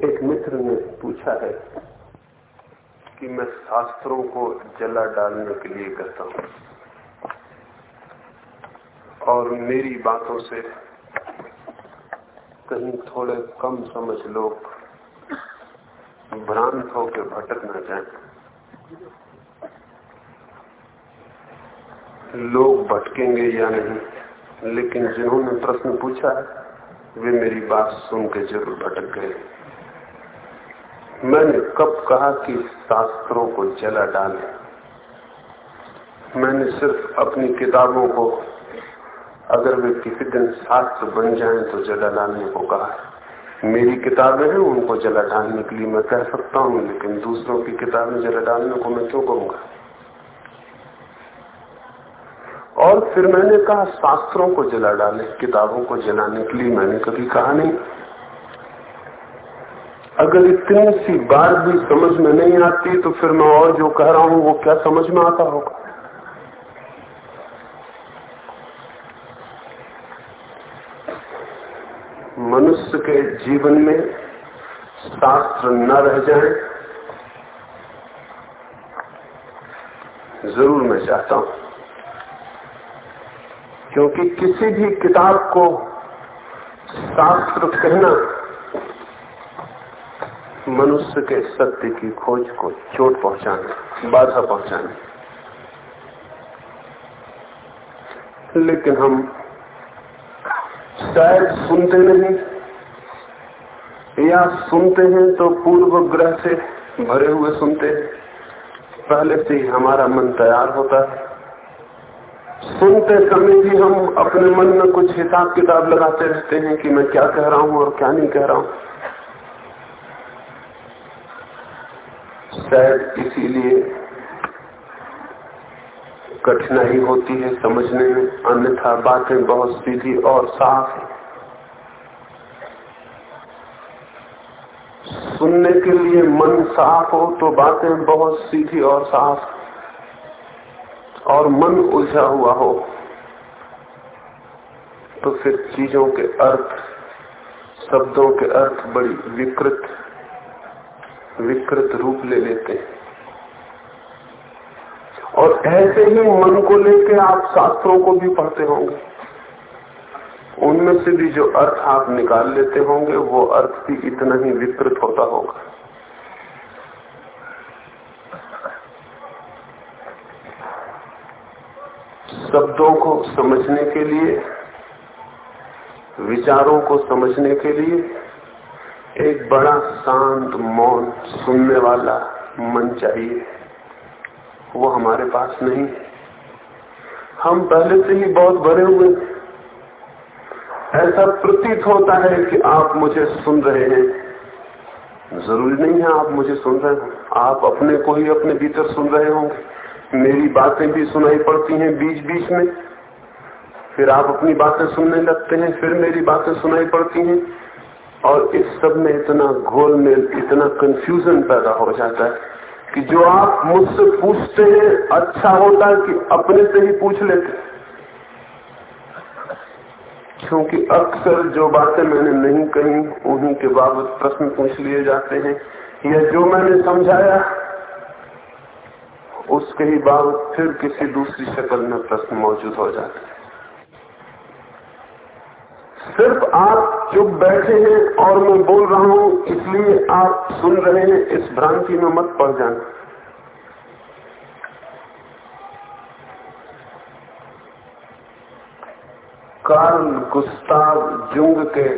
एक मित्र ने पूछा है कि मैं शास्त्रों को जला डालने के लिए कहता हूँ। और मेरी बातों से कहीं थोड़े कम समझ लोग भ्रांत होकर भटक न जाए। लोग भटकेंगे या नहीं, लेकिन जिन्होंने प्रश्न पूछा, वे मेरी बात सुन के ज़रूर भटक गए। मैंने कब कहा कि शास्त्रों को जला डाले? मैंने सिर्फ़ अपनी किताबों को, अगर वे किसी दिन शास्त्र बन जाएँ तो जला डालने को कहा। मेरी किताबें हैं, उनको जला डालने के लिए मैं कह सकता हूँ, लेकिन दूसरों की किताबें जला डालने को मैं क्यों कहूँगा? और फिर मैंने कहा, शास्त्रों को जला डालें, किताबों को जलाने के लिए मैंने कभी कहा नहीं। अगर इतनी सी बात भी समझ में नहीं आती तो फिर मैं और जो कह रहा हूँ, वो क्या समझ में आता होगा? मनुष्य के जीवन में शास्त्र न रह जाए, ज़रूर मैं चाहता हूँ। क्योंकि किसी भी किताब को शास्त्र कहना मनुष्य के सत्य की खोज को चोट पहुँचाने, बाधा पहुँचाने। लेकिन हम शायद सुनते नहीं। या सुनते हैं तो पूर्व ग्रह से भरे हुए सुनते पहले से ही हमारा मन तैयार होता है। सुनते समय भी हम अपने मन में कुछ हिसाब किताब लगाते रहते हैं कि मैं क्या कह रहा हूँ और क्या नहीं कह रहा हूँ। शायद इसीलिए कठिनाई होती है समझने में। अन्यथा बातें बहुत सीधी और साफ़ सुनने के लिए मन साफ़ हो तो बातें बहुत सीधी और साफ़ और मन उलझा हुआ हो तो फिर चीज़ों के अर्थ, शब्दों के अर्थ बड़ी विकृत विकृत रूप ले लेते हैं। और ऐसे ही मन को लेके आप शास्त्रों को भी पढ़ते होंगे। उनमें से भी जो अर्थ आप निकाल लेते होंगे, वो अर्थ भी इतना ही विकृत होता होगा। शब्दों को समझने के लिए, विचारों को समझने के लिए एक बड़ा शांत मौन सुनने वाला मन चाहिए वो हमारे पास नहीं हम पहले से ही बहुत भरे हुए ऐसा प्रतीत होता है कि आप मुझे सुन रहे हैं। ज़रूरी नहीं है आप मुझे सुन रहे हो। आप अपने को ही अपने भीतर सुन रहे होंगे। मेरी बातें भी सुनाई पड़ती हैं बीच बीच में। फिर आप अपनी बातें सुनने लगते हैं, फिर मेरी बातें सुनाई पड़ती हैं। और इस सब में इतना घोल मेल इतना कंफ्यूजन पैदा हो जाता है कि जो आप मुझसे पूछते हैं अच्छा होता है कि अपने से ही पूछ लेते क्योंकि अक्सर जो बातें मैंने नहीं कही, उन्हीं के बाबत प्रश्न पूछ लिए जाते हैं। या जो मैंने समझाया, उसके ही बाबत फिर किसी दूसरी शक्ल में प्रश्न मौजूद हो जाते हैं। सिर्फ़ आप चुप बैठे हैं और मैं बोल रहा हूँ, इसलिए आप सुन रहे हैं, इस भ्रांति में मत पड़ जाना। कार्ल गुस्ताव जुंग के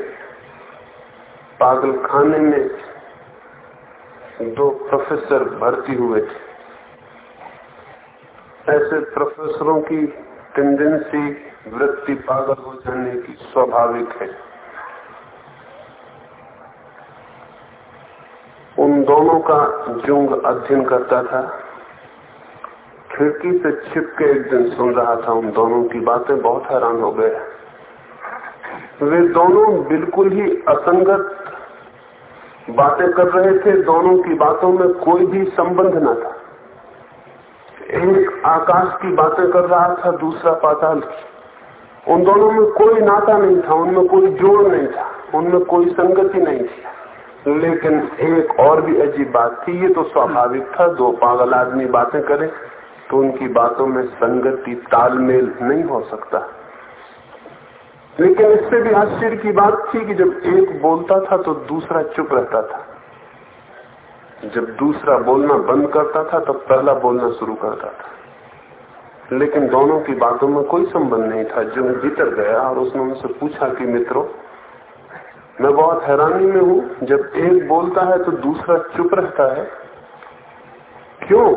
पागल खाने में दो प्रोफेसर भर्ती हुए थे। ऐसे प्रोफेसरों की टेंडेंसी वृत्ति पागल हो जाने की स्वाभाविक है उन दोनों का जुंग अध्ययन करता था। खिड़की से छिप के एक दिन सुन रहा था उन दोनों की बातें बहुत हैरान हो गए। वे दोनों बिल्कुल ही असंगत बातें कर रहे थे, दोनों की बातों में कोई भी संबंध न था। आकाश की बातें कर रहा था, दूसरा पाताल की। उन दोनों में कोई नाता नहीं था, उनमें कोई जोड़ नहीं था, उनमें कोई संगति नहीं थी। लेकिन एक और भी अजीब बात थी, ये तो स्वाभाविक था, दो पागल आदमी बातें करें तो उनकी बातों में संगति तालमेल नहीं हो सकता। लेकिन इससे भी आश्चर्य की बात थी कि जब एक बोलता था तो दूसरा चुप रहता था। जब दूसरा बोलना बंद करता था, तब पहला बोलना शुरू करता था। लेकिन दोनों की बातों में कोई संबंध नहीं था। जो भीतर गया और उसने उनसे पूछा कि, मित्रों, मैं बहुत हैरानी में हूँ। जब एक बोलता है तो दूसरा चुप रहता है। क्यों?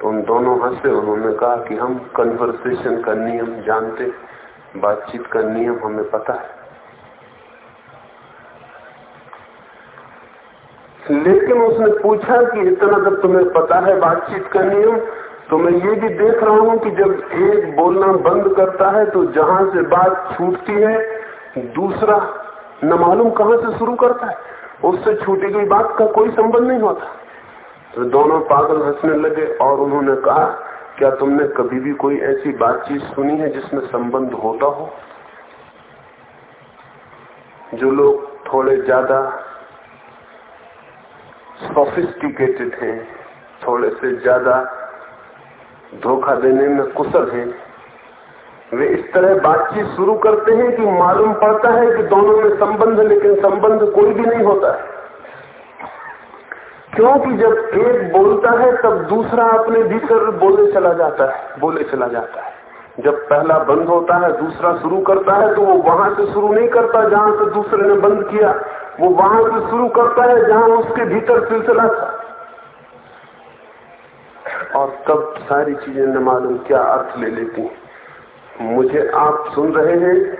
तो उन दोनों हंसे उन्होंने कहा कि हम कन्वर्सेशन का नियम जानते, बातचीत का नियम हमें पता है। लेकिन उसने पूछा कि इतना जब तुम्हें पता है बातचीत का नियम तो मैं ये भी देख रहा हूँ कि जब एक बोलना बंद करता है तो जहाँ से बात छूटती है, दूसरा न मालूम कहाँ से शुरू करता है। उससे छूटी गई बात का कोई संबंध नहीं होता। तो दोनों पागल हंसने लगे और उन्होंने कहा, क्या तुमने कभी भी कोई ऐसी बातचीत सुनी है जिसमें संबंध होता हो? जो लोग थोड़े ज़्यादा सोफिस्टिकेटेड हैं, थोड़े से ज़्यादा धोखा देने में कुशल हैं। वे इस तरह बातचीत शुरू करते हैं कि मालूम पड़ता है कि दोनों में संबंध, लेकिन संबंध कोई भी नहीं होता है। क्योंकि जब एक बोलता है, तब दूसरा अपने भीतर बोले चला जाता है, बोले चला जाता है। जब पहला बंद होता है, दूसरा शुरू करता है तो वो वहाँ से शुरू नहीं करता, जहाँ से दूसरे ने बंद किया। वो वहाँ से शुरू करता है, जहाँ उसके भीतर सिलसिला था। और तब सारी चीज़ें न मालूम क्या अर्थ ले लेती मुझे आप सुन रहे हैं?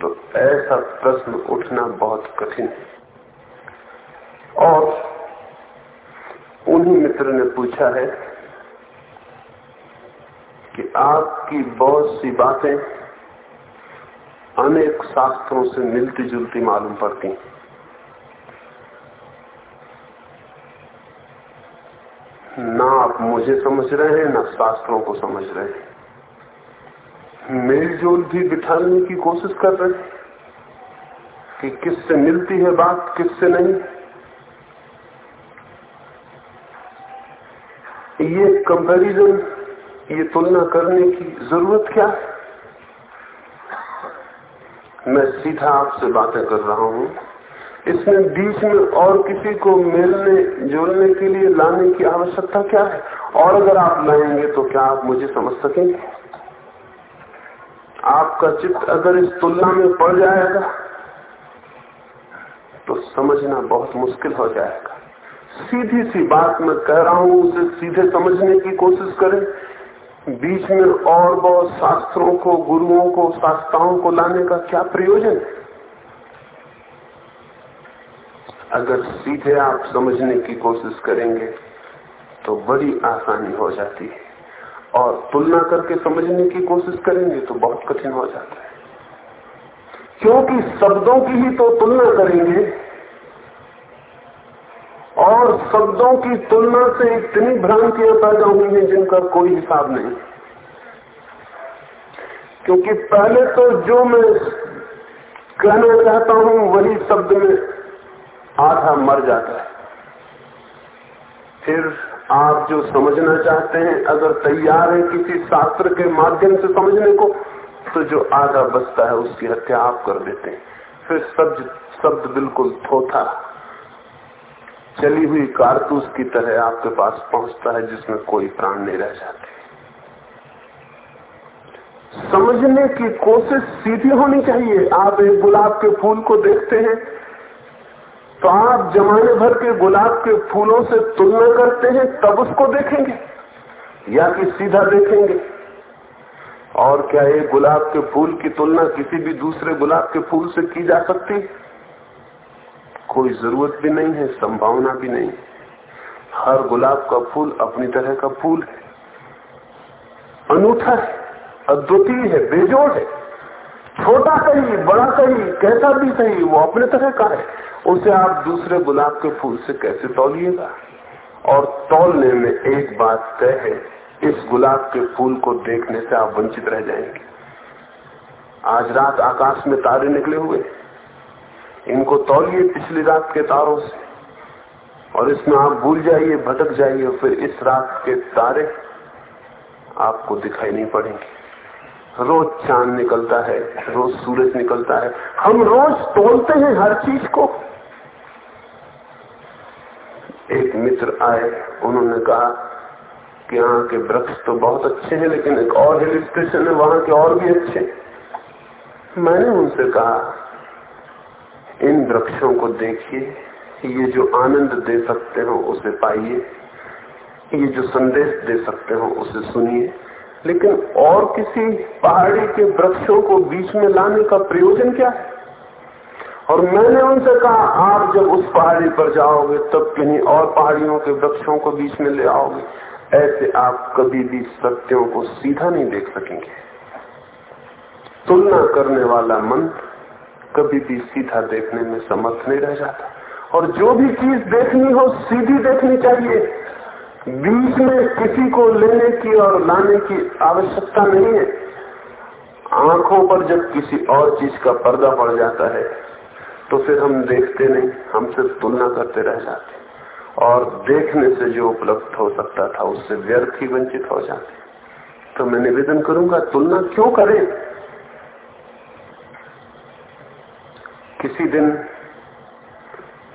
तो ऐसा प्रश्न उठना बहुत कठिन है। और उन्हीं मित्र ने पूछा है कि आपकी बहुत सी बातें अनेक शास्त्रों से मिलती जुलती मालूम पड़ती हैं। ना आप मुझे समझ रहे हैं, ना शास्त्रों को समझ रहे हैं। मेल जोल भी बिठाने की कोशिश कर रहे हैं कि किससे मिलती है बात, किससे नहीं। ये कंपैरिजन ये तुलना करने की ज़रूरत क्या है? मैं सीधा आपसे बातें कर रहा हूँ। इसमें बीच में और किसी को मिलने जोड़ने के लिए लाने की आवश्यकता क्या है? और अगर आप लाएँगे तो क्या आप मुझे समझ सकेंगे? आपका चित्त अगर इस तुलना में पड़ जाएगा तो समझना बहुत मुश्किल हो जाएगा। सीधी सी बात मैं कह रहा हूँ, उसे सीधे समझने की कोशिश करें। बीच में और बहुत शास्त्रों को, गुरुओं को, शास्त्राओं को लाने का क्या प्रयोजन है? अगर सीधे आप समझने की कोशिश करेंगे तो बड़ी आसानी हो जाती है। और तुलना करके समझने की कोशिश करेंगे तो बहुत कठिन हो जाता है। क्योंकि शब्दों की ही तो तुलना करेंगे। और शब्दों की तुलना से इतनी भ्रांतियाँ पैदा हुई हैं, जिनका कोई हिसाब नहीं। क्योंकि पहले तो जो मैं कहना चाहता हूँ, वही शब्द में आधा मर जाता है। फिर आप जो समझना चाहते हैं, अगर तैयार है किसी शास्त्र के माध्यम से समझने को तो जो आधा बचता है उसकी हत्या आप कर देते हैं। फिर शब्द शब्द बिल्कुल थोथा। चली हुई कारतूस की तरह आपके पास पहुँचता है, जिसमें कोई प्राण नहीं रह जाते। समझने की कोशिश सीधी होनी चाहिए। आप एक गुलाब के फूल को देखते हैं तो आप जमाने भर के गुलाब के फूलों से तुलना करते हैं, तब उसको देखेंगे, या कि सीधा देखेंगे। और क्या एक गुलाब के फूल की तुलना किसी भी दूसरे गुलाब के फूल से की जा सकती? कोई ज़रूरत भी नहीं है, संभावना भी नहीं। हर गुलाब का फूल अपनी तरह का फूल है। अनूठा है, अद्वितीय है, बेजोड़ है। छोटा सही, बड़ा सही, कैसा भी सही, वो अपने तरह का है। उसे आप दूसरे गुलाब के फूल से कैसे तोलिएगा? और तोलने में एक बात तय है, इस गुलाब के फूल को देखने से आप वंचित रह जाएँगे। आज रात आकाश में तारे निकले हुए इनको तोलिए पिछली रात के तारों से। और इसमें आप भूल जाइए, भटक जाइए, फिर इस रात के तारे आपको दिखाई नहीं पड़ेंगे। रोज चाँद निकलता है, रोज सूरज निकलता है। हम रोज तोलते हैं हर चीज़ को। एक मित्र आए, उन्होंने कहा कि यहाँ के वृक्ष तो बहुत अच्छे हैं, लेकिन एक और हिल स्टेशन है, वहाँ के और भी अच्छे मैंने उनसे कहा, इन वृक्षों को देखिए, ये जो आनंद दे सकते हो, उसे पाइए। ये जो संदेश दे सकते हो, उसे सुनिए। लेकिन और किसी पहाड़ी के वृक्षों को बीच में लाने का प्रयोजन क्या है? और मैंने उनसे कहा, आप जब उस पहाड़ी पर जाओगे, तब कहीं और पहाड़ियों के वृक्षों को बीच में ले आओगे। ऐसे आप कभी भी सत्यों को सीधा नहीं देख सकेंगे। तुलना करने वाला मन कभी भी सीधा देखने में समर्थ नहीं रह जाता। और जो भी चीज़ देखनी हो, सीधी देखनी चाहिए। बीच में किसी को लेने की और लाने की आवश्यकता नहीं है। आँखों पर जब किसी और चीज़ का पर्दा पड़ जाता है तो फिर हम देखते नहीं, हम सिर्फ़ तुलना करते रह जाते और देखने से जो उपलब्ध हो सकता था, उससे व्यर्थ ही वंचित हो जाते तो मैं निवेदन करूँगा, तुलना क्यों करें? किसी दिन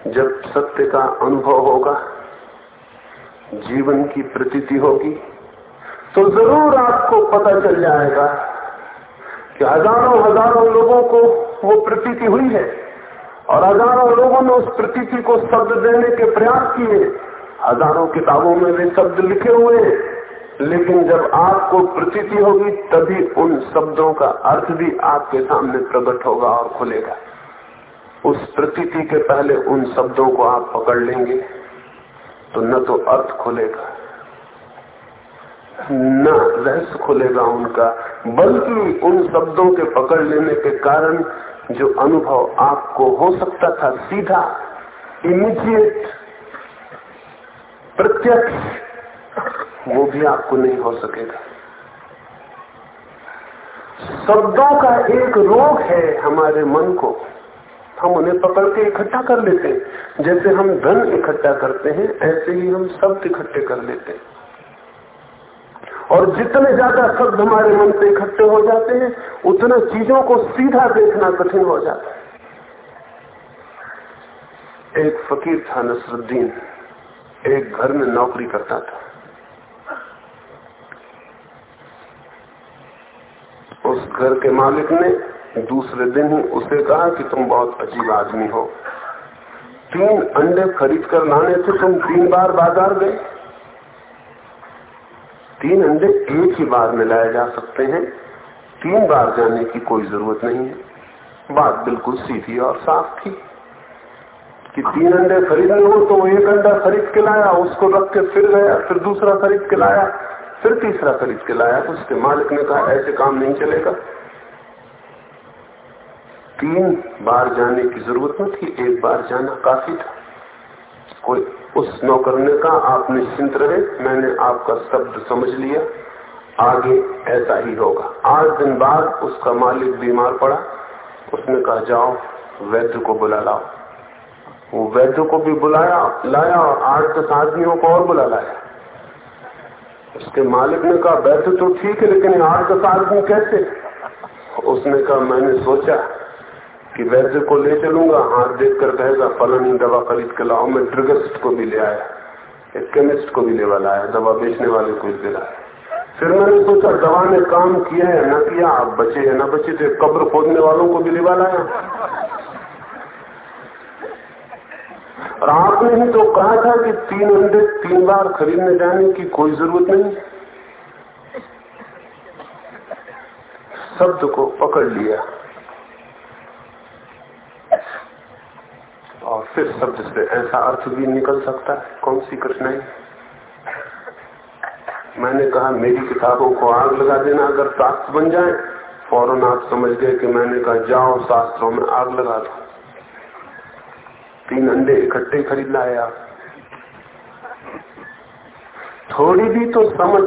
जब सत्य का अनुभव होगा जीवन की प्रतीति होगी तो ज़रूर आपको पता चल जाएगा कि हज़ारों हज़ारों लोगों को वो प्रतीति हुई है और हज़ारों लोगों ने उस प्रतीति को शब्द देने के प्रयास किए। हज़ारों किताबों में वे शब्द लिखे हुए हैं लेकिन जब आपको प्रतीति होगी, तभी उन शब्दों का अर्थ भी आपके सामने प्रकट होगा और खुलेगा। उस प्रतीति के पहले उन शब्दों को आप पकड़ लेंगे। तो न तो अर्थ खुलेगा, न रहस्य खुलेगा उनका, बल्कि उन शब्दों के पकड़ लेने के कारण जो अनुभव आपको हो सकता था सीधा इमीडिएट प्रत्यक्ष, वो भी आपको नहीं हो सकेगा। शब्दों का एक रोग है हमारे मन को। हम उन्हें पकड़ के इकट्ठा कर लेते हैं। जैसे हम धन इकट्ठा करते हैं, ऐसे ही हम शब्द इकट्ठे कर लेते हैं। और जितने ज़्यादा शब्द हमारे मन से इकट्ठे हो जाते हैं, उतना चीज़ों को सीधा देखना कठिन हो जाता है। एक फकीर था नसरुद्दीन। एक घर में नौकरी करता था। उस घर के मालिक ने दूसरे दिन ही उसे कहा कि तुम बहुत अजीब आदमी हो। तीन अंडे खरीद कर लाने थे, तुम तीन बार बाज़ार गए। तीन अंडे एक ही बार में लाए जा सकते हैं। तीन बार जाने की कोई ज़रूरत नहीं है। बात बिल्कुल सीधी और साफ़ थी कि तीन अंडे खरीदने हो तो एक अंडा खरीद के लाया, उसको रख के फिर गया, फिर दूसरा खरीद के लाया, फिर तीसरा खरीद के लाया। उसके मालिक ने कहा, ऐसे काम नहीं चलेगा। तीन बार जाने की ज़रूरत न थी। एक बार जाना काफ़ी था। कोई उस नौकर ने कहा आप निश्चिंत रहे। मैंने आपका शब्द समझ लिया। आगे ऐसा ही होगा। आठ दिन बाद उसका मालिक बीमार पड़ा। उसने कहा, जाओ, वैद्य को बुला लाओ। वो वैद्य को भी बुलाया, लाया और आठ दस आदमियों को और बुला लाया। उसके मालिक ने कहा, वैद्य तो ठीक है, लेकिन आठ दस आदमी कैसे? उसने कहा, मैंने सोचा कि वैद्य को ले चलूँगा, हाथ देख कर कहेगा, फलानी दवा खरीद के लाओ, मैं ड्रगिस्ट को भी ले आया, एक केमिस्ट को भी ले वाला आया, दवा बेचने वाले को भी लाया फिर मैंने सोचा, दवा ने काम किया है, न किया, आप बचे या न बचे थे, कब्र खोदने वालों को भी लेवा लाया और आपने ही तो कहा था कि तीन अंडे तीन बार खरीदने जाने की कोई ज़रूरत नहीं। शब्द को पकड़ लिया और फिर शब्द से ऐसा अर्थ भी निकल सकता है? कौन सी कठिनाई मैंने कहा, मेरी किताबों को आग लगा देना अगर शास्त्र बन जाए। फ़ौरन आप समझ गए कि मैंने कहा, जाओ शास्त्रों में आग लगा दो। तीन अंडे इकट्ठे खरीद लाए आप। थोड़ी भी तो समझ,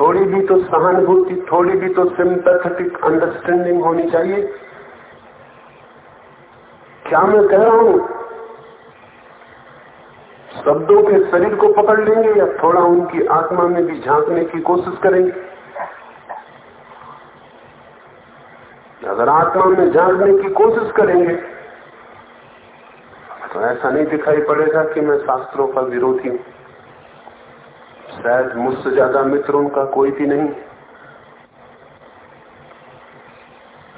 थोड़ी भी तो सहानुभूति, थोड़ी भी तो सिंपैथेटिक अंडरस्टैंडिंग होनी चाहिए। क्या मैं कह रहा हूँ? शब्दों के शरीर को पकड़ लेंगे या थोड़ा उनकी आत्मा में भी झांकने की कोशिश करेंगे? अगर आत्मा में झांकने की कोशिश करेंगे तो ऐसा नहीं दिखाई पड़ेगा कि मैं शास्त्रों का विरोधी हूँ। शायद मुझसे ज़्यादा मित्र उनका कोई भी नहीं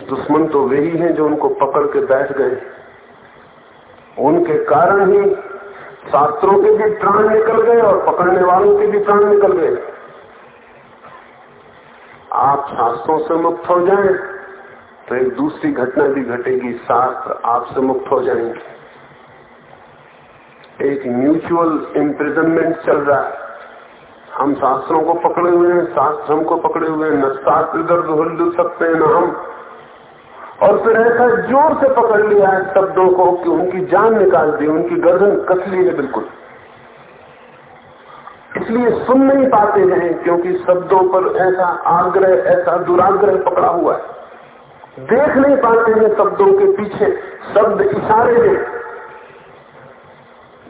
दुश्मन तो वे ही हैं जो उनको पकड़ के बैठ गए। उनके कारण ही शास्त्रों के भी प्राण निकल गए और पकड़ने वालों के भी प्राण निकल गए। आप शास्त्रों से मुक्त हो जाएँ तो एक दूसरी घटना भी घटेगी, शास्त्र आपसे मुक्त हो जाएँगे। एक म्यूचुअल इम्प्रिजनमेंट चल रहा है। हम शास्त्रों को पकड़े हुए हैं, शास्त्र हमको पकड़े हुए हैं, न शास्त्र दर्द हिल सकते हैं, न हम। और फिर ऐसा ज़ोर से पकड़ लिया है शब्दों को कि उनकी जान निकाल दी, उनकी गर्दन कस ली है बिल्कुल। इसलिए सुन नहीं पाते हैं, क्योंकि शब्दों पर ऐसा आग्रह, ऐसा दुराग्रह पकड़ा हुआ है। देख नहीं पाते हैं शब्दों के पीछे, शब्द इशारे हैं।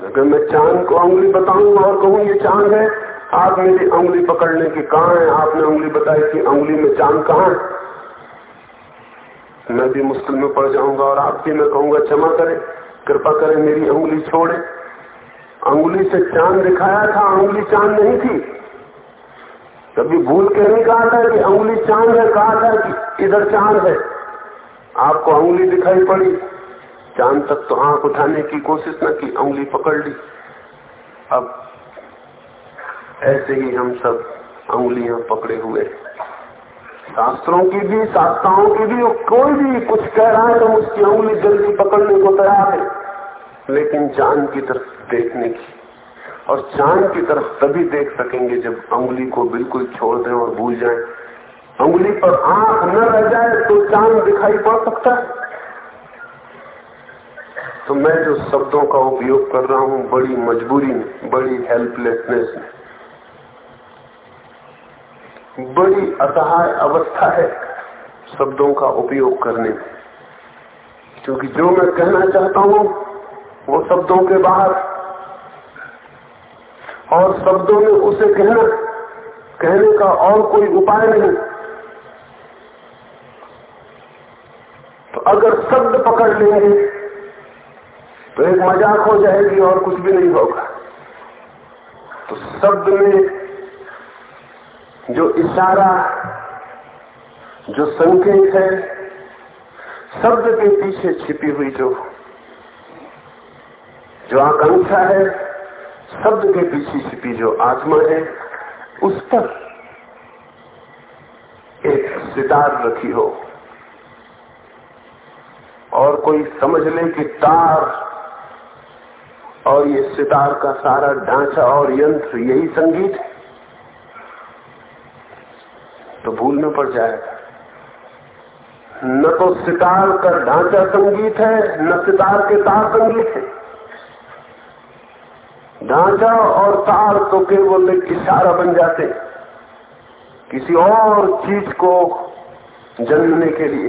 अगर मैं चाँद को उंगली बताऊँगा और कहूँ, ये चाँद है, आप मेरी उंगली पकड़ने की कहा है? आपने उंगली बताई कि उंगली में चाँद कहा है? मैं भी मुश्किल में पड़ जाऊँगा और आप भी मैं कहूँगा, क्षमा करें, कृपा करें मेरी उंगली छोड़े। उंगली से चाँद दिखाया था उंगली चाँद नहीं थी। कभी भूल के नहीं कहा था कि उंगली चाँद है, कहा था कि इधर चाँद है। आपको उंगली दिखाई पड़ी। चाँद तक तो आँख उठाने की कोशिश न की उंगली पकड़ ली। अब ऐसे ही हम सब उंगलियाँ पकड़े हुए शास्त्रों की भी शास्त्राओं की भी, कोई भी कुछ कह रहा है तो उसकी उंगली जल्दी पकड़ने को तैयार है। लेकिन चाँद की तरफ़ देखने की, और चाँद की तरफ़ तभी देख सकेंगे जब उंगली को बिल्कुल छोड़ दें और भूल जाएँ। उंगली पर आँख न रह जाए तो चाँद दिखाई पड़ सकता है। तो मैं जो शब्दों का उपयोग कर रहा हूँ, बड़ी मजबूरी में, बड़ी हेल्पलेसनेस में। बड़ी असहाय अवस्था है शब्दों का उपयोग करने में। क्योंकि जो मैं कहना चाहता हूँ, वो शब्दों के बाहर। और शब्दों में उसे कहना, कहने का और कोई उपाय नहीं। तो अगर शब्द पकड़ लेंगे तो एक मज़ाक हो जाएगी और कुछ भी नहीं होगा। तो शब्द में जो इशारा, जो संकेत है, शब्द के पीछे छिपी हुई जो जो आकांक्षा है, शब्द के पीछे छिपी जो आत्मा है, उस पर एक सितार रखी हो। और कोई समझ ले कि तार और ये सितार का सारा ढांचा और यंत्र, यही संगीत है तो भूल में पड़ जाएगा। न तो सितार का ढांचा संगीत है, न सितार के तार संगीत है। ढांचा और तार तो केवल एक इशारा बन जाते किसी और चीज़ को जन्मने के लिए।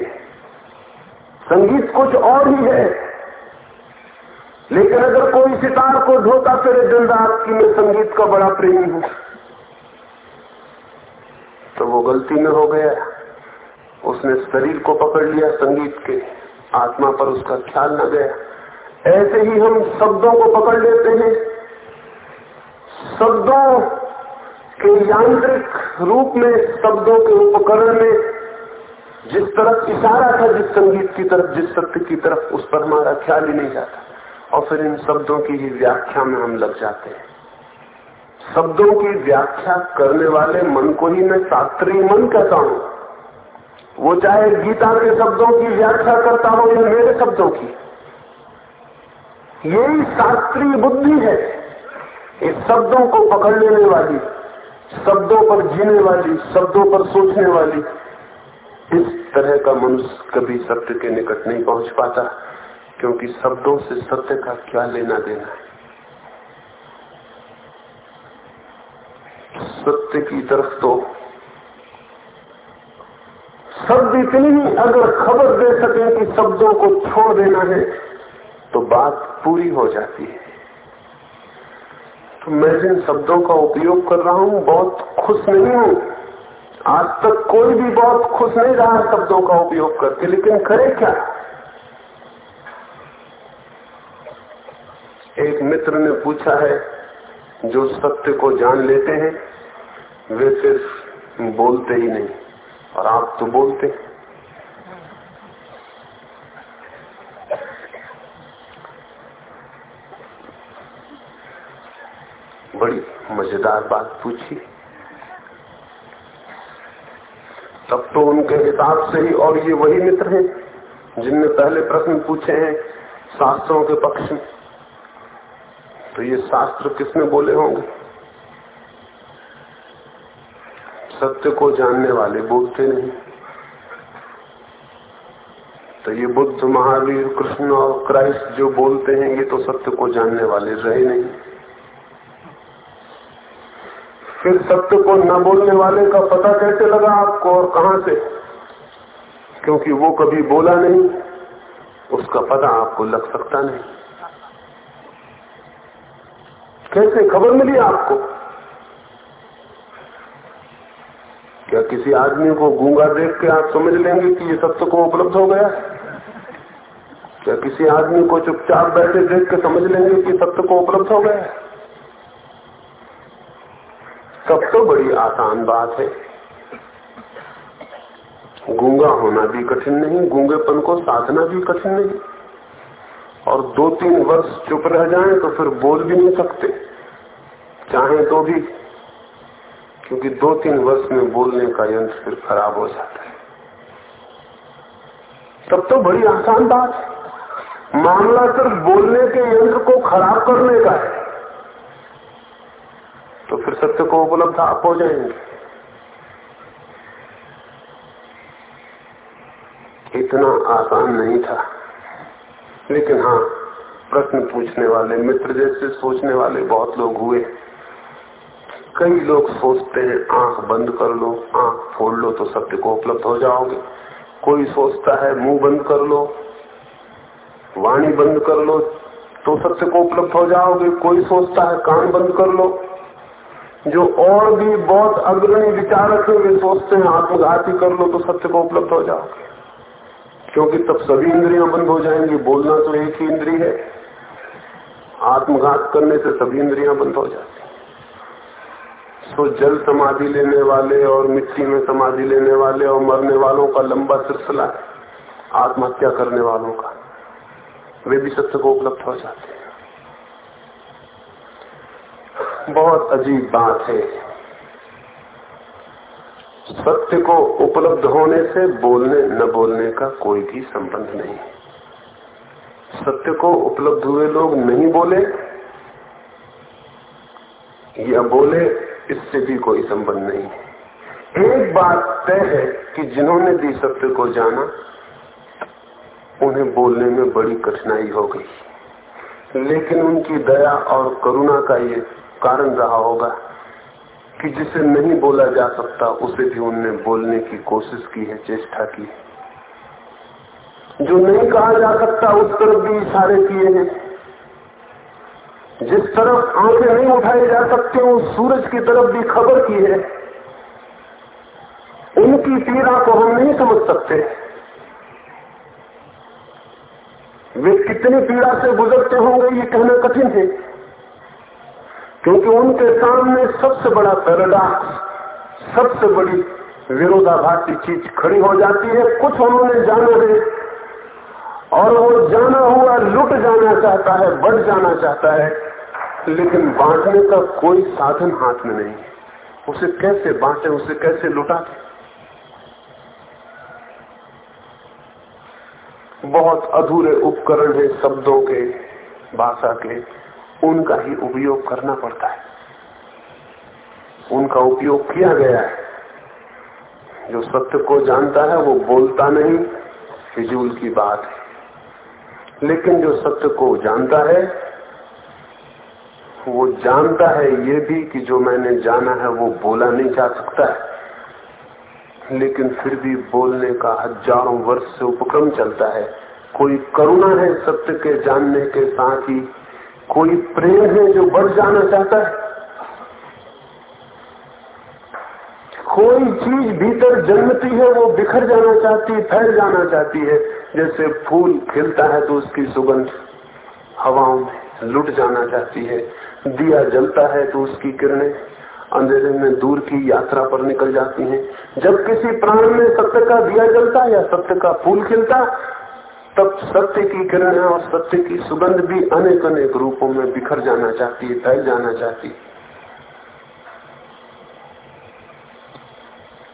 संगीत कुछ और ही है। लेकिन अगर कोई सितार को धोता फिर, दिन रात की मैं संगीत का बड़ा प्रेमी हूँ। तो वो गलती में हो गया। उसने शरीर को पकड़ लिया संगीत के। आत्मा पर उसका ख्याल न गया। ऐसे ही हम शब्दों को पकड़ लेते हैं। शब्दों के यांत्रिक रूप में, शब्दों के उपकरण में, जिस तरफ़ इशारा था, जिस संगीत की तरफ़, जिस सत्य की तरफ़, उस पर हमारा ख्याल ही नहीं जाता। और फिर इन शब्दों की ही व्याख्या में हम लग जाते हैं। शब्दों की व्याख्या करने वाले मन को ही मैं शास्त्रीय मन कहता हूँ। वो चाहे गीता के शब्दों की व्याख्या करता हो या मेरे शब्दों की। यही शास्त्रीय बुद्धि है। इस शब्दों को पकड़ लेने वाली, शब्दों पर जीने वाली, शब्दों पर सोचने वाली, इस तरह का मनुष्य कभी सत्य के निकट नहीं पहुँच पाता, क्योंकि शब्दों से सत्य का क्या लेना देना है। सत्य की तरफ़ तो शब्द इतनी ही अगर खबर दे सके कि शब्दों को छोड़ देना है तो बात पूरी हो जाती है। तो मैं जिन शब्दों का उपयोग कर रहा हूँ, बहुत खुश नहीं हूँ। आज तक कोई भी बहुत खुश नहीं रहा शब्दों का उपयोग करके, लेकिन करे क्या? एक मित्र ने पूछा है जो सत्य को जान लेते हैं, वे सिर्फ़ बोलते ही नहीं, और आप तो बोलते बड़ी मज़ेदार बात पूछी। तब तो उनके हिसाब से ही और ये वही मित्र हैं, जिनने पहले प्रश्न पूछे हैं, शास्त्रों के पक्ष में। तो ये शास्त्र किसने बोले होंगे? सत्य को जानने वाले बोलते नहीं। तो ये बुद्ध, महावीर, कृष्ण और क्राइस्ट जो बोलते हैं, ये तो सत्य को जानने वाले रहे नहीं। फिर सत्य को न बोलने वाले का पता कैसे लगा आपको और कहाँ से? क्योंकि वो कभी बोला नहीं, उसका पता आपको लग सकता नहीं। कैसे खबर मिली आपको? क्या किसी आदमी को गूँगा देख के आप समझ लेंगे कि ये सत्य को उपलब्ध हो गया? क्या किसी आदमी को चुपचाप बैठे देख के समझ लेंगे कि सत्य को उपलब्ध हो गया? सब तो बड़ी आसान बात है। गूँगा होना भी कठिन नहीं, गूंगेपन को साधना भी कठिन नहीं। और दो तीन वर्ष चुप रह जाएँ तो फिर बोल भी नहीं सकते। चाहे तो भी, क्योंकि दो तीन वर्ष में बोलने का यंत्र फिर खराब हो जाता है। तब तो बड़ी आसान बात है। मामला सिर्फ़ बोलने के यंत्र को खराब करने का है। तो फिर सत्य को उपलब्ध आप हो जाएँगे। इतना आसान नहीं था। लेकिन हाँ प्रश्न पूछने वाले, मित्र जैसे सोचने वाले बहुत लोग हुए। कई लोग सोचते हैं, आँख बंद कर लो, आँख फोड़ लो तो सत्य को उपलब्ध हो जाओगे। कोई सोचता है, मुँह बंद कर लो, वाणी बंद कर लो तो सत्य को उपलब्ध हो जाओगे। कोई सोचता है, कान बंद कर लो, जो और भी बहुत अग्रणी विचारक है, वे सोचते हैं, आत्मघाती कर लो तो सत्य को उपलब्ध हो जाओगे। क्योंकि तब सभी इंद्रियाँ बंद हो जाएँगी, बोलना तो एक ही इंद्री है। आत्मघात करने से सभी इंद्रियाँ बंद हो जाती तो जल समाधि लेने वाले और मिट्टी में समाधि लेने वाले और मरने वालों का लंबा सिलसिला आत्महत्या करने वालों का। वे भी सत्य को उपलब्ध हो जाते हैं। बहुत अजीब बात है। सत्य को उपलब्ध होने से बोलने, न बोलने का कोई भी संबंध नहीं। सत्य को उपलब्ध हुए लोग नहीं बोले, या बोले इससे भी कोई संबंध नहीं। है एक बात तय है कि जिन्होंने भी सत्य को जाना, उन्हें बोलने में बड़ी कठिनाई हो गई। लेकिन उनकी दया और करुणा का ये कारण रहा होगा कि जिसे नहीं बोला जा सकता, उसे भी उनने बोलने की कोशिश की है, चेष्टा की जो नहीं कहा जा सकता, उस तरफ़ भी इशारे किए हैं। जिस तरफ़ आँखें नहीं उठाई जा सकते, उस सूरज की तरफ़ भी खबर की है। उनकी पीड़ा को हम नहीं समझ सकते। वे कितनी पीड़ा से गुजरते होंगे, ये कहना कठिन है, क्योंकि उनके सामने सबसे बड़ा पैराडॉक्स सबसे बड़ी विरोधाभासी चीज़ खड़ी हो जाती है। कुछ उन्होंने जाना है, और वो जाना हुआ, लुट जाना चाहता है, बढ़ जाना चाहता है। लेकिन बांटने का कोई साधन हाथ में नहीं है। उसे कैसे बांटे, उसे कैसे लुटाते बहुत अधूरे उपकरण है शब्दों के, भाषा के। उनका ही उपयोग करना पड़ता है। उनका उपयोग किया गया है। जो सत्य को जानता है, वो बोलता नहीं, फिजूल की बात है। लेकिन जो सत्य को जानता है वो जानता है, ये भी कि जो मैंने जाना है वो बोला नहीं जा सकता है। लेकिन फिर भी बोलने का हज़ारों वर्ष से उपक्रम चलता है। कोई करुणा है सत्य के जानने के साथ ही, कोई प्रेम है जो बढ़ जाना चाहता है। कोई चीज़ भीतर जन्मती है, वो बिखर जाना चाहती है, फैल जाना चाहती है। जैसे फूल खिलता है तो उसकी सुगंध हवाओं में लुट जाना चाहती है। दिया जलता है तो उसकी किरणें अंधेरे में दूर की यात्रा पर निकल जाती हैं। जब किसी प्राण में सत्य का दिया जलता या सत्य का फूल खिलता, तब सत्य की किरणें और सत्य की सुगंध भी अनेक अनेक रूपों में बिखर जाना चाहती है, फैल जाना चाहती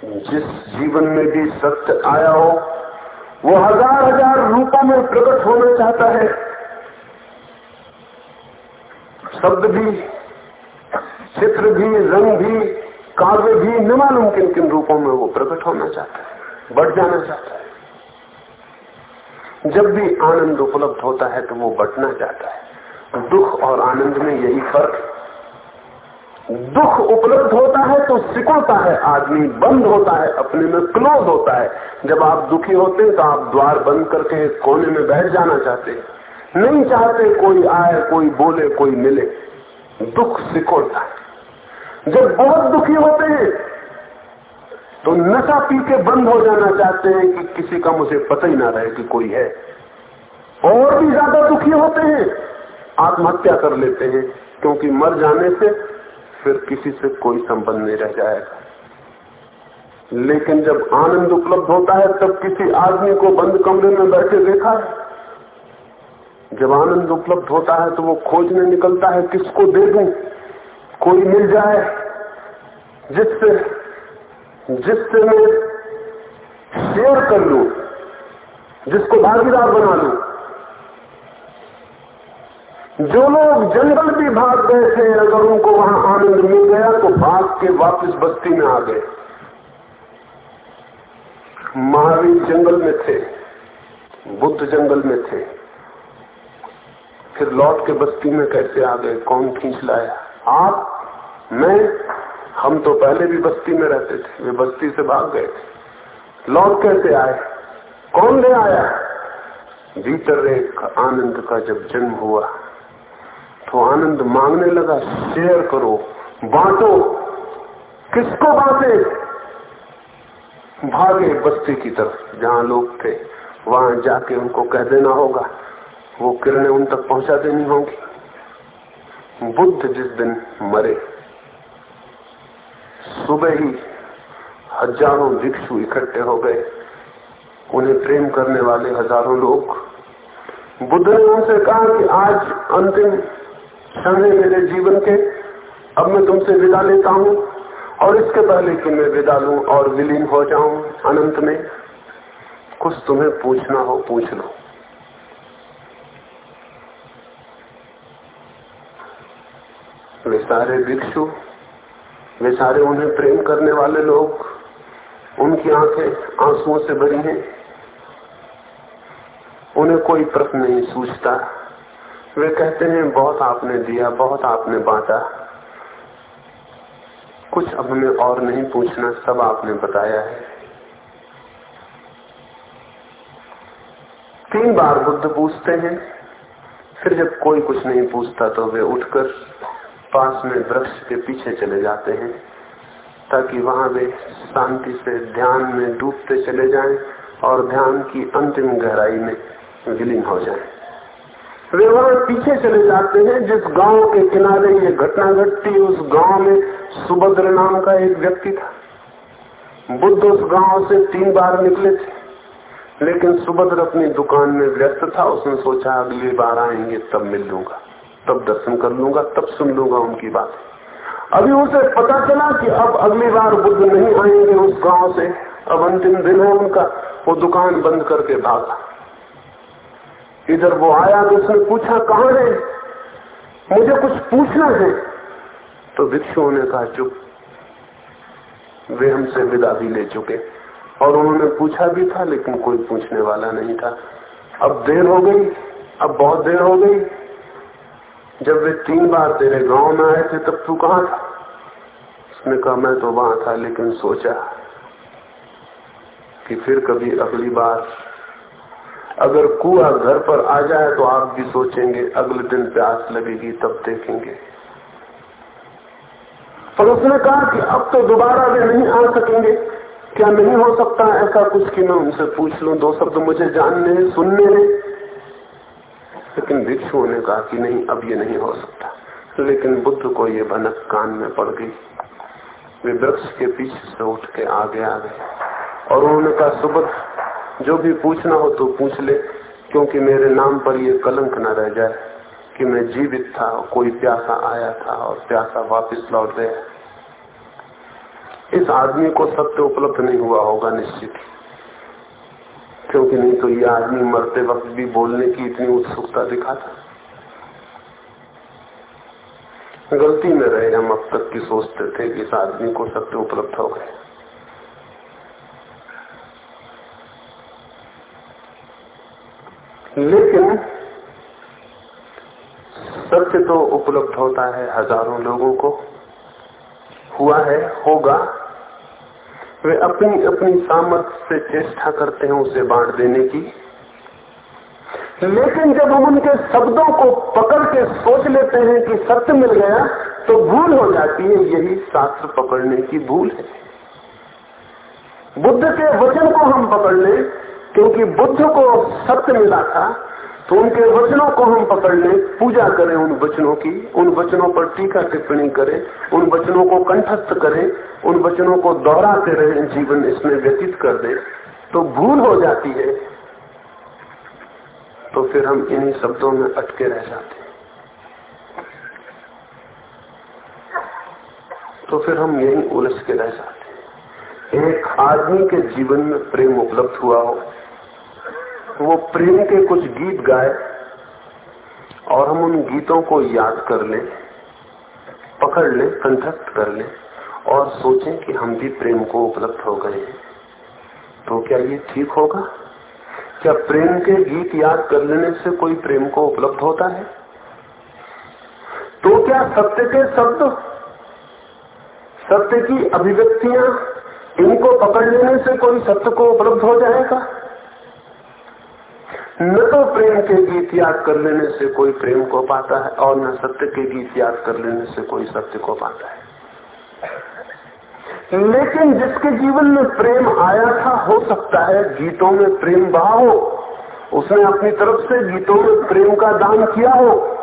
जिस जीवन में भी सत्य आया हो, वो हज़ार हज़ार रूपों में प्रकट होना चाहता है। शब्द भी, चित्र भी, रंग भी, काव्य भी न मालूम किन किन रूपों में वो प्रकट होना चाहता है, बढ़ जाना चाहता है। जब भी आनंद उपलब्ध होता है तो वो बढ़ना चाहता है। दुख और आनंद में यही फ़र्क दुख उपलब्ध होता है तो सिकुड़ता है, आदमी बंद होता है, अपने में क्लोज होता है। जब आप दुखी होते हैं तो आप द्वार बंद करके कोने में बैठ जाना चाहते हैं। नहीं चाहते कोई आए, कोई बोले, कोई मिले। दुख सिकोड़ता है। जब बहुत दुखी होते हैं तो नशा पी के बंद हो जाना चाहते हैं कि किसी का मुझे पता ही ना रहे कि कोई है। और भी ज़्यादा दुखी होते हैं, आत्महत्या कर लेते हैं, क्योंकि मर जाने से फिर किसी से कोई संबंध नहीं रह जाएगा। लेकिन जब आनंद उपलब्ध होता है, तब किसी आदमी को बंद कमरे में बैठे देखा है। जब आनंद उपलब्ध होता है तो वो खोजने निकलता है, किसको दे दू? कोई मिल जाए? जिससे जिससे मैं शेयर कर लू, जिसको भागीदार बना लू। जो लोग जंगल भी भाग गए थे, अगर उनको वहाँ आनंद मिल गया तो भाग के वापस बस्ती में आ गए। महावीर जंगल में थे, बुद्ध जंगल में थे। फिर लौट के बस्ती में कैसे आ गए? कौन खींच लाया? आप? मैं? हम तो पहले भी बस्ती में रहते थे। वे बस्ती से भाग गए थे। लौट कैसे आए? कौन ले आया? भीतर एक आनंद का जब जन्म हुआ तो आनंद मांगने लगा, शेयर करो, बांटो। किसको बांटे? भागे बस्ती की तरफ़। जहाँ लोग थे, वहाँ जाके उनको कह देना होगा वो किरणें उन तक पहुँचा देनी होंगी। बुद्ध जिस दिन मरे, सुबह ही हज़ारों भिक्षु इकट्ठे हो गए। उन्हें प्रेम करने वाले हज़ारों लोग। बुद्ध ने उनसे कहा कि आज अंतिम क्षण है मेरे जीवन के। अब मैं तुमसे विदा लेता हूँ और इसके पहले कि मैं विदा लू और विलीन हो जाऊँ अनंत में। कुछ तुम्हें पूछना हो पूछ लो। वे सारे भिक्षु, वे सारे उन्हें प्रेम करने वाले लोग, उनकी आँखें आंसुओं से भरी हैं। उन्हें कोई प्रश्न नहीं सूझता। वे कहते हैं, बहुत आपने दिया, बहुत आपने बांटा। कुछ अब हमें और नहीं पूछना, सब आपने बताया है। तीन बार बुद्ध पूछते हैं, फिर जब कोई कुछ नहीं पूछता तो वे उठकर पास में वृक्ष के पीछे चले जाते हैं, ताकि वहाँ वे शांति से ध्यान में डूबते चले जाएँ और ध्यान की अंतिम गहराई में विलीन हो जाएँ। वे वहाँ पीछे चले जाते हैं, जिस गाँव के किनारे ये घटना घटती, उस गाँव में सुभद्र नाम का एक व्यक्ति था। बुद्ध उस गाँव से तीन बार निकले थे, लेकिन सुभद्र अपनी दुकान में व्यस्त था। उसने सोचा, अगली बार आएँगे, तब मिल लूँगा। तब दर्शन कर लूँगा, तब सुन लूँगा उनकी बात। अभी उसे पता चला कि अब अगली बार बुद्ध नहीं आएँगे उस गाँव से। अब अंतिम दिन है उनका, वो दुकान बंद करके भागा। इधर वो आया तो उसने पूछा, कहा है? मुझे कुछ पूछना है। तो भिक्षुओं ने कहा, चुप। वे हमसे विदा भी ले चुके। और उन्होंने पूछा भी था, लेकिन कोई पूछने वाला नहीं था। अब देर हो गई, अब बहुत देर हो गई। जब वे तीन बार तेरे गाँव में आए थे, तब तू कहा था? उसने कहा, मैं तो वहाँ था, लेकिन सोचा कि फिर कभी अगली बार अगर कुआ घर पर आ जाए तो आप भी सोचेंगे, अगले दिन प्यास लगेगी, तब देखेंगे। पर उसने कहा कि अब तो दोबारा वे नहीं आ सकेंगे। क्या नहीं हो सकता? ऐसा कुछ कि मैं उनसे पूछ लूँ? दो शब्द मुझे जानने सुनने हैं लेकिन भिक्षुओं ने कहा कि नहीं, अब ये नहीं हो सकता। लेकिन बुद्ध को ये भनक कान में पड़ गई। वे वृक्ष के पीछे से उठ के आगे आ गए। और उन्होंने कहा सुबह जो भी पूछना हो तो पूछ ले, क्योंकि मेरे नाम पर ये कलंक न रह जाए कि मैं जीवित था, कोई प्यासा आया था और प्यासा वापस लौट गया। इस आदमी को सत्य उपलब्ध नहीं हुआ होगा निश्चित। क्योंकि नहीं तो ये आदमी मरते वक्त भी बोलने की इतनी उत्सुकता दिखाता। गलती में रहे हम अब तक की सोचते थे कि इस आदमी को सत्य उपलब्ध हो गए लेकिन सत्य तो उपलब्ध होता है हज़ारों लोगों को। हुआ है, होगा। वे अपनी अपनी सामर्थ्य से चेष्टा करते हैं उसे बांट देने की। लेकिन जब हम उनके शब्दों को पकड़ के सोच लेते हैं कि सत्य मिल गया तो भूल हो जाती है। यही शास्त्र पकड़ने की भूल है। बुद्ध के वचन को हम पकड़ लें, क्योंकि बुद्ध को सत्य मिला था तो उनके वचनों को हम पकड़ लें। पूजा करें उन वचनों की, उन वचनों पर टीका टिप्पणी करें, उन वचनों को कंठस्थ करें उन वचनों को दोहराते रहे जीवन इसमें व्यतीत कर दे तो भूल हो जाती है। तो फिर हम इन्हीं शब्दों में अटके रह जाते हैं। तो फिर हम यही उलझ के रह जाते हैं। एक आदमी के जीवन में प्रेम उपलब्ध हुआ हो, वो प्रेम के कुछ गीत गाए, और हम उन गीतों को याद कर ले, पकड़ ले, कंठस्थ कर लें। और सोचें कि हम भी प्रेम को उपलब्ध हो गए हैं। तो क्या ये ठीक होगा? क्या प्रेम के गीत याद कर लेने से कोई प्रेम को उपलब्ध होता है? तो क्या सत्य के शब्द, सत्य की अभिव्यक्तियाँ इनको पकड़ लेने से कोई सत्य को उपलब्ध हो जाएगा? न तो प्रेम के गीत याद कर लेने से कोई प्रेम को पाता है और न सत्य के गीत याद कर लेने से कोई सत्य को पाता है। लेकिन जिसके जीवन में प्रेम आया था, हो सकता है गीतों में प्रेम बहा हो। उसने अपनी तरफ़ से गीतों में प्रेम का दान किया हो।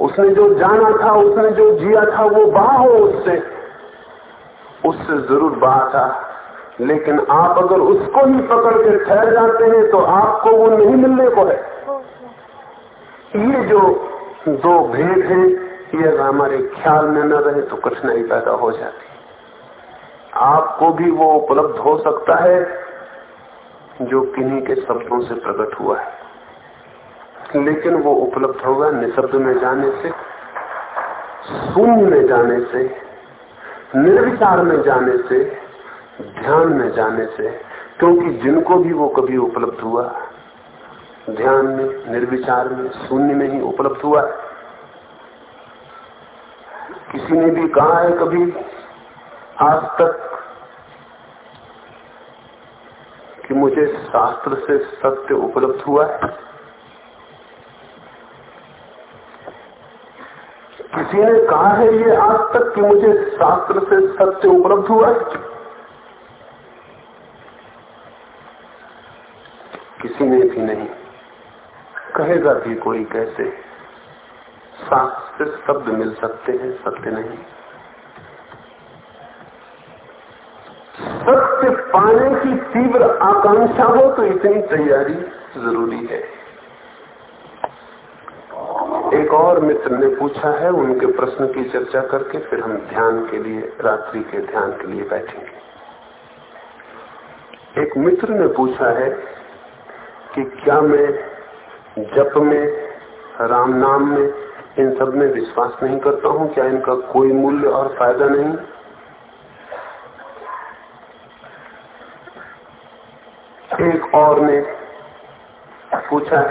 उसने जो जाना था, उसने जो जिया था, वो बहा हो उससे। उससे ज़रूर बहा था। लेकिन आप अगर उसको ही पकड़ के ठहर जाते हैं तो आपको वो नहीं मिलने को है। ये जो दो भेद हैं, ये अगर हमारे ख्याल में न रहे तो कठिनाई पैदा हो जाती आपको भी वो उपलब्ध हो सकता है जो किन्हीं के शब्दों से प्रकट हुआ है। लेकिन वो उपलब्ध होगा निशब्द में जाने से, शून्य में जाने से निर्विचार में जाने से, ध्यान में जाने से, क्योंकि जिनको भी वो कभी उपलब्ध हुआ, ध्यान में, निर्विचार में, शून्य में ही उपलब्ध हुआ। किसी ने भी कहा है कभी आज तक कि मुझे शास्त्र से सत्य उपलब्ध हुआ है। किसी ने कहा है ये आज तक कि मुझे शास्त्र से सत्य उपलब्ध हुआ है। किसी ने भी नहीं। कहेगा भी कोई कैसे? शास्त्र शब्द मिल सकते हैं, सत्य नहीं सत्य पाने की तीव्र आकांक्षा हो तो इतनी तैयारी ज़रूरी है। एक और मित्र ने पूछा है, उनके प्रश्न की चर्चा करके फिर हम ध्यान के लिए, रात्रि के ध्यान के लिए बैठेंगे। एक मित्र ने पूछा है कि क्या मैं जप में, राम नाम में इन सब में विश्वास नहीं करता हूँ? क्या इनका कोई मूल्य और फ़ायदा नहीं? एक और ने पूछा